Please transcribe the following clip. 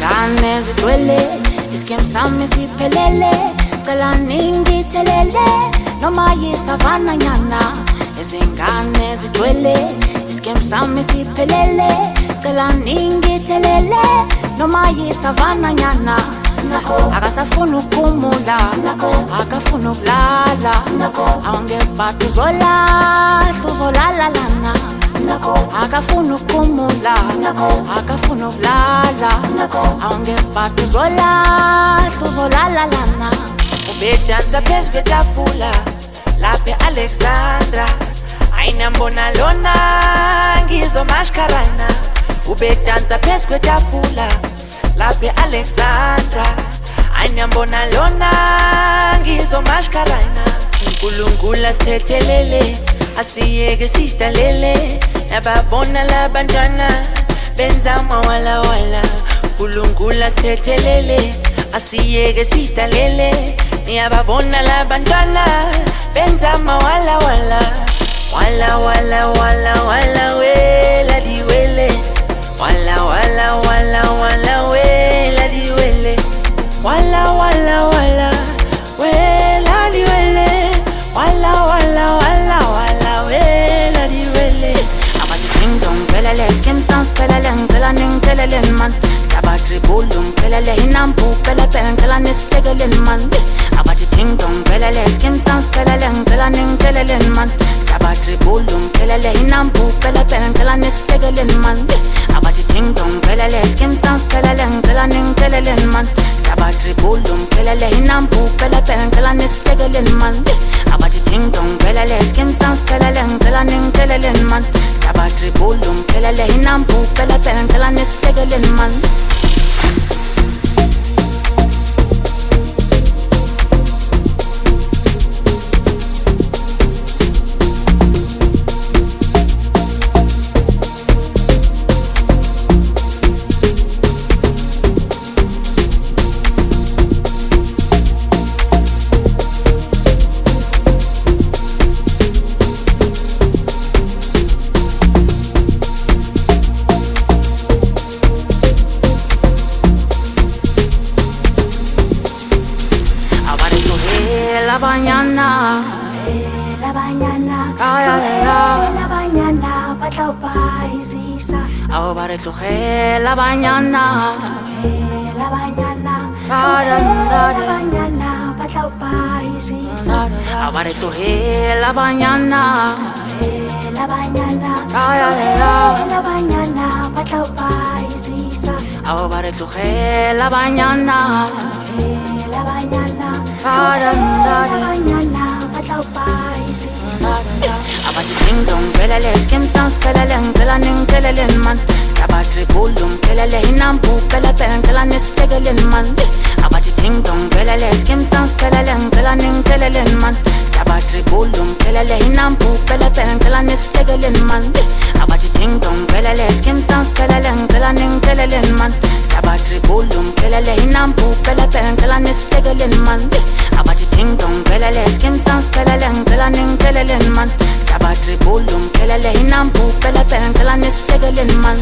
ganes duele Iskemsame si pelele Kalaningi telele Noma yisavana nyana Izingane zidwele Iskemsame si pelele Kalaningi telele no Noma yisavana nyana akasafuna ukumula akafuna ukulala awungebhati uzolahla uzolalalana akafuna ukumula akafuna ukulala. Awungebhadi uzolahla uzolalalana ubedansa phezu kwetafula lapha e-alexandra ayinambona lona ngizomashkarana. Ubedansa phezu kwetafula lapha e-alexandra ayinambona lona ngizomashkarana. Unkulunkulu asithethelele asiyeke na babona la bantwana benzama walawala kulungula sethelele asiyeke sidalele. Niyababona la bantwana benzama walawala walawalawalawala weladiwele walawalawalawala weladiwele wala, wala, wala, wala, wala, wala, wala, wala, wala, wala ningitheleleni man. Sabatribulu ngiphelele inampu phele phele ngicela nisihlekeleni man. Abathi ding dong phelele skim sounds phelele ngicela ningitheleleni man. Sabatribulu ngiphelele inampu phele phele ngicela nisihlekeleni man. Abathi ding dong phelele skim sounds phelele ngicela ningitheleleni man. Sabatribulu ngiphelele inampu phele phele ngicela nisihlekeleni man. Abathi ding dong phelele skim sounds phelele ngicela ningitheleleni man. Sabatribulu ngiphelele inampu phele phele ngicela nisihlekeleni man en la mañana. En la mañana. Ay, ay, ay. En la mañana. Pataupa y sisa. Ahora en la mañana. En la mañana. Ay, ay, ay. mañana. Pataupa y sisa. Ahora en la mañana. La mañana. Ay, ay, ay. En la mañana. Pataupa y sisa. Ahora en la mañana. La mañana. Abathi ding dong phelele skim sounds phelele ngicela ningitheleleni man sabatribulu ngiphelele inampu phele phele ngicela nisihlekeleni man abathi ding dong phelele skim sounds phelele ngicela ningitheleleni man sabatribulu ngiphelele inampu phele phele ngicela nisihlekeleni man abathi ding skim sounds phelele ngicela ningitheleleni man. Sabatribulu ngiphelele inampu phele phele ngicela nisihlekeleni man. Abathi ding dong phelele skim sounds phelele ngicela ningitheleleni man. Sabatribulu ngiphelele inampu phele phele ngicela nisihlekeleni man